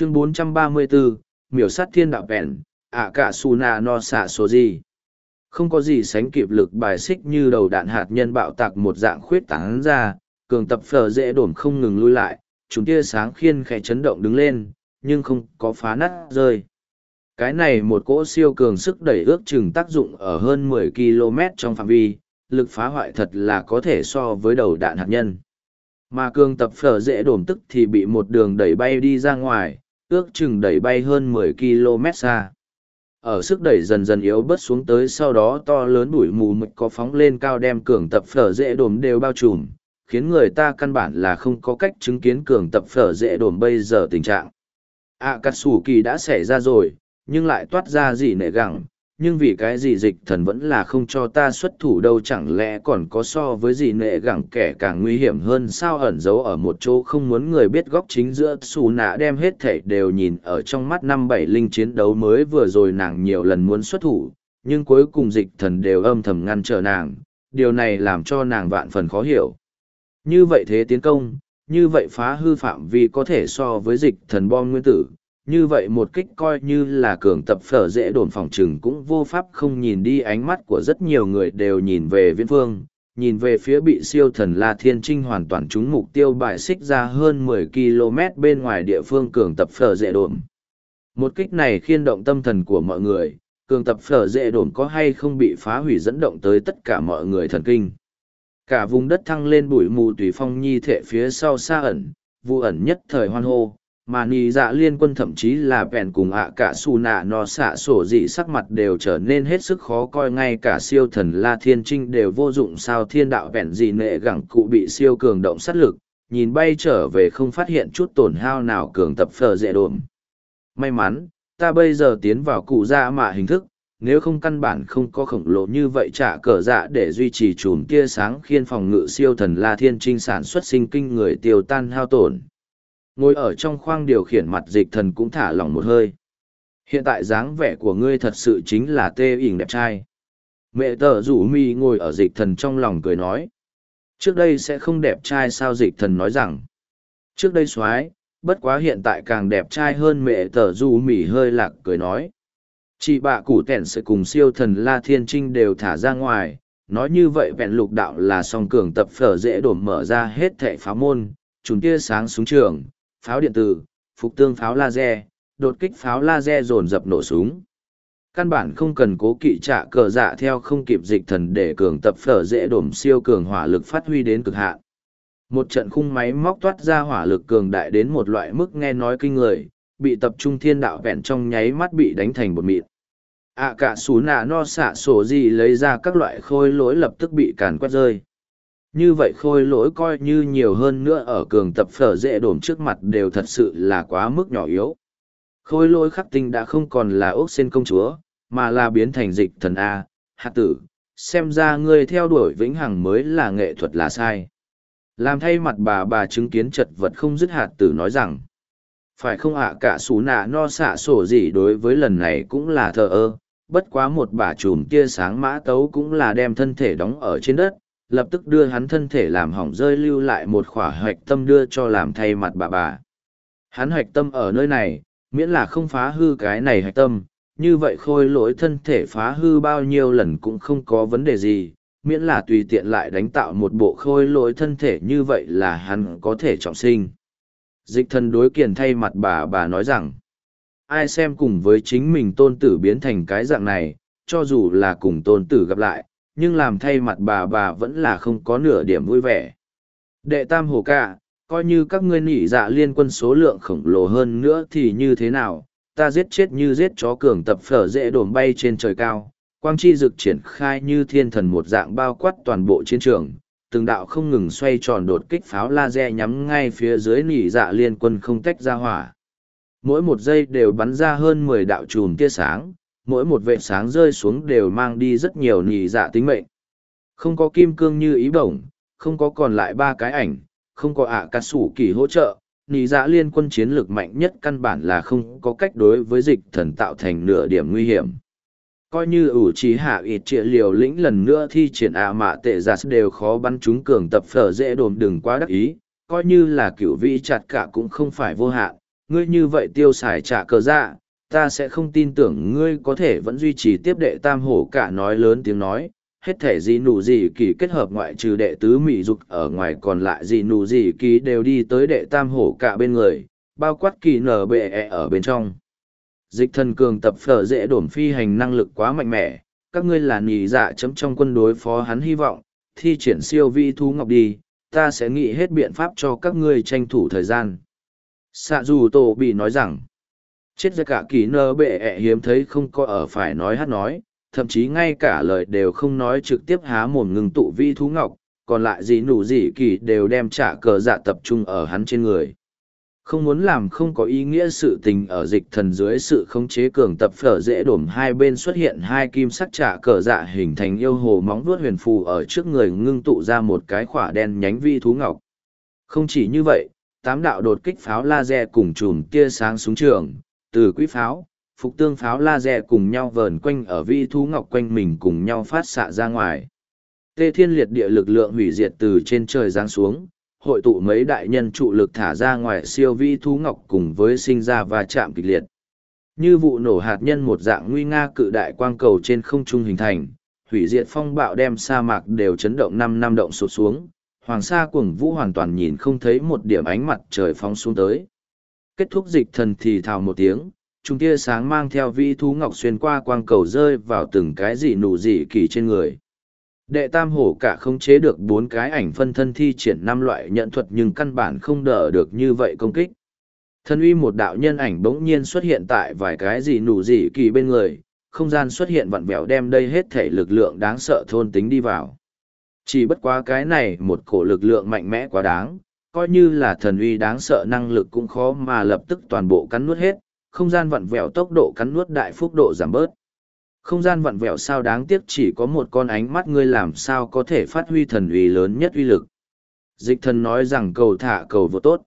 chương 434, miểu sát thiên đạo bèn, ạ cả su na no xạ số gì. Không có gì sánh kịp lực bài xích như đầu đạn hạt nhân bạo tạc một dạng khuyết tán ra, cường tập phở dễ đổm không ngừng lui lại, chúng tia sáng khiên khẽ chấn động đứng lên, nhưng không có phá nát rơi. Cái này một cỗ siêu cường sức đẩy ước chừng tác dụng ở hơn 10 km trong phạm vi, lực phá hoại thật là có thể so với đầu đạn hạt nhân. Mà cường tập phở dễ đổm tức thì bị một đường đẩy bay đi ra ngoài, ước chừng đẩy bay hơn 10 km xa. Ở sức đẩy dần dần yếu bớt xuống tới sau đó to lớn bụi mù mịt có phóng lên cao đem cường tập phở dễ đồm đều bao trùm, khiến người ta căn bản là không có cách chứng kiến cường tập phở dễ đồm bây giờ tình trạng. À cắt sủ kỳ đã xảy ra rồi, nhưng lại toát ra gì nệ gẳng, nhưng vì cái gì dịch thần vẫn là không cho ta xuất thủ đâu, chẳng lẽ còn có so với gì nệ gẳng kẻ càng nguy hiểm hơn sao? Ẩn giấu ở một chỗ không muốn người biết góc chính giữa xù nạ đem hết thảy đều nhìn ở trong mắt năm bảy linh chiến đấu mới vừa rồi nàng nhiều lần muốn xuất thủ, nhưng cuối cùng dịch thần đều âm thầm ngăn trở nàng. Điều này làm cho nàng vạn phần khó hiểu. Như vậy thế tiến công, như vậy phá hư phạm vi có thể so với dịch thần bom nguyên tử như vậy một kích coi như là cường tập phở dễ đồn phòng trừng cũng vô pháp không nhìn đi ánh mắt của rất nhiều người đều nhìn về viễn phương, nhìn về phía bị siêu thần la thiên trinh hoàn toàn trúng mục tiêu bại xích ra hơn 10 km bên ngoài địa phương cường tập phở dễ đồn. Một kích này khiên động tâm thần của mọi người, cường tập phở dễ đồn có hay không bị phá hủy dẫn động tới tất cả mọi người thần kinh. Cả vùng đất thăng lên bụi mù tùy phong nhi thể phía sau xa ẩn, vụ ẩn nhất thời hoan hô mà nì dạ liên quân thậm chí là vẹn cùng ạ cả xù nạ nó xạ sổ dị sắc mặt đều trở nên hết sức khó coi, ngay cả siêu thần la thiên trinh đều vô dụng sao thiên đạo vẹn dị nệ gẳng cụ bị siêu cường động sát lực, nhìn bay trở về không phát hiện chút tổn hao nào cường tập phờ dễ đồn. May mắn, ta bây giờ tiến vào cụ dạ mạ hình thức, nếu không căn bản không có khổng lồ như vậy trả cờ dạ để duy trì chùm tia sáng khiên phòng ngự siêu thần la thiên trinh sản xuất sinh kinh người tiêu tan hao tổn ngồi ở trong khoang điều khiển mặt dịch thần cũng thả lỏng một hơi. Hiện tại dáng vẻ của ngươi thật sự chính là tê ỉn đẹp trai. Mẹ tờ rủ mi ngồi ở dịch thần trong lòng cười nói. Trước đây sẽ không đẹp trai sao dịch thần nói rằng. Trước đây x o á i bất quá hiện tại càng đẹp trai hơn mẹ tờ rủ mi hơi lạc cười nói. Chị bạ củ tẻn sẽ cùng siêu thần la thiên trinh đều thả ra ngoài. Nói như vậy vẹn lục đạo là song cường tập phở dễ đổm mở ra hết thẻ phá môn chúng tia sáng xuống trường pháo điện tử, phục tương pháo laser, đột kích pháo laser dồn dập nổ súng. Căn bản không cần cố kỵ trả cờ dạ theo không kịp dịch thần để cường tập phở dễ đổm siêu cường hỏa lực phát huy đến cực hạn. Một trận khung máy móc toát ra hỏa lực cường đại đến một loại mức nghe nói kinh người, bị tập trung thiên đạo vẹn trong nháy mắt bị đánh thành bột mịn. À cả xú nạ no xạ sổ gì lấy ra các loại khôi lỗi lập tức bị càn quét rơi. Như vậy khôi lỗi coi như nhiều hơn nữa ở cường tập phở dễ đổm trước mặt đều thật sự là quá mức nhỏ yếu. Khôi lỗi khắc tinh đã không còn là ốc sen công chúa, mà là biến thành dịch thần A, hạt tử, xem ra ngươi theo đuổi vĩnh hằng mới là nghệ thuật là sai. Làm thay mặt bà bà chứng kiến chật vật không dứt hạt tử nói rằng, phải không ạ cả xú nạ no xạ sổ gì đối với lần này cũng là thờ ơ, bất quá một bà chùm tia sáng mã tấu cũng là đem thân thể đóng ở trên đất, lập tức đưa hắn thân thể làm hỏng rơi lưu lại một khỏa hạch tâm đưa cho làm thay mặt bà bà. Hắn hạch tâm ở nơi này, miễn là không phá hư cái này hạch tâm, như vậy khôi lỗi thân thể phá hư bao nhiêu lần cũng không có vấn đề gì, miễn là tùy tiện lại đánh tạo một bộ khôi lỗi thân thể như vậy là hắn có thể trọng sinh. Dịch thần đối kiền thay mặt bà bà nói rằng, ai xem cùng với chính mình tôn tử biến thành cái dạng này, cho dù là cùng tôn tử gặp lại, nhưng làm thay mặt bà bà vẫn là không có nửa điểm vui vẻ. Đệ tam hồ ca, coi như các ngươi nỉ dạ liên quân số lượng khổng lồ hơn nữa thì như thế nào, ta giết chết như giết chó cường tập phở dễ đồn bay trên trời cao, quang chi dực triển khai như thiên thần một dạng bao quát toàn bộ chiến trường, từng đạo không ngừng xoay tròn đột kích pháo laser nhắm ngay phía dưới nỉ dạ liên quân không tách ra hỏa. Mỗi một giây đều bắn ra hơn mười đạo chùm tia sáng, mỗi một vệ sáng rơi xuống đều mang đi rất nhiều nì dạ tính mệnh. Không có kim cương như ý bổng, không có còn lại ba cái ảnh, không có ạ à cà sủ kỳ hỗ trợ, nì dạ liên quân chiến lược mạnh nhất căn bản là không có cách đối với dịch thần tạo thành nửa điểm nguy hiểm. Coi như ủ trí hạ ịt trịa liều lĩnh lần nữa thi triển ạ mạ tệ giả đều khó bắn chúng cường tập phở dễ đồn đừng quá đắc ý, coi như là cựu vị chặt cả cũng không phải vô hạn, ngươi như vậy tiêu xài trả cờ dạ, ta sẽ không tin tưởng ngươi có thể vẫn duy trì tiếp đệ tam hổ cả nói lớn tiếng nói, hết thể gì nụ gì kỳ kết hợp ngoại trừ đệ tứ mỹ dục ở ngoài còn lại gì nụ gì kỳ đều đi tới đệ tam hổ cả bên người, bao quát kỳ nở bệ e ở bên trong. Dịch thần cường tập phở dễ đổm phi hành năng lực quá mạnh mẽ, các ngươi là nỉ dạ chấm trong quân đối phó hắn hy vọng, thi triển siêu vi thú ngọc đi, ta sẽ nghĩ hết biện pháp cho các ngươi tranh thủ thời gian. Sạ dù tổ bị nói rằng, chết ra cả kỳ nơ bệ ẹ hiếm thấy không có ở phải nói hát nói, thậm chí ngay cả lời đều không nói trực tiếp há mồm ngừng tụ vi thú ngọc, còn lại gì nụ gì kỳ đều đem trả cờ dạ tập trung ở hắn trên người. Không muốn làm không có ý nghĩa sự tình ở dịch thần dưới sự khống chế cường tập phở dễ đổm hai bên xuất hiện hai kim sắc trả cờ dạ hình thành yêu hồ móng vuốt huyền phù ở trước người ngưng tụ ra một cái khỏa đen nhánh vi thú ngọc. Không chỉ như vậy, tám đạo đột kích pháo laser cùng chùm tia sáng súng trường, từ quỹ pháo, phục tương pháo laser cùng nhau vờn quanh ở vi thú ngọc quanh mình cùng nhau phát xạ ra ngoài. Tê thiên liệt địa lực lượng hủy diệt từ trên trời giáng xuống, hội tụ mấy đại nhân trụ lực thả ra ngoài siêu vi thú ngọc cùng với sinh ra và chạm kịch liệt. Như vụ nổ hạt nhân một dạng nguy nga cự đại quang cầu trên không trung hình thành, hủy diệt phong bạo đem sa mạc đều chấn động năm năm động sụt xuống, hoàng sa cuồng vũ hoàn toàn nhìn không thấy một điểm ánh mặt trời phóng xuống tới. Kết thúc dịch thần thì thào một tiếng, chúng tia sáng mang theo vĩ thú ngọc xuyên qua quang cầu rơi vào từng cái dị nụ dị kỳ trên người. Đệ tam hổ cả không chế được bốn cái ảnh phân thân thi triển năm loại nhận thuật nhưng căn bản không đỡ được như vậy công kích. Thân uy một đạo nhân ảnh bỗng nhiên xuất hiện tại vài cái gì nụ dị kỳ bên người, không gian xuất hiện vặn vẹo đem đây hết thể lực lượng đáng sợ thôn tính đi vào. Chỉ bất quá cái này một cổ lực lượng mạnh mẽ quá đáng, coi như là thần uy đáng sợ năng lực cũng khó mà lập tức toàn bộ cắn nuốt hết, không gian vặn vẹo tốc độ cắn nuốt đại phúc độ giảm bớt. Không gian vặn vẹo sao đáng tiếc chỉ có một con ánh mắt ngươi làm sao có thể phát huy thần uy lớn nhất uy lực. Dịch thần nói rằng cầu thả cầu vô tốt.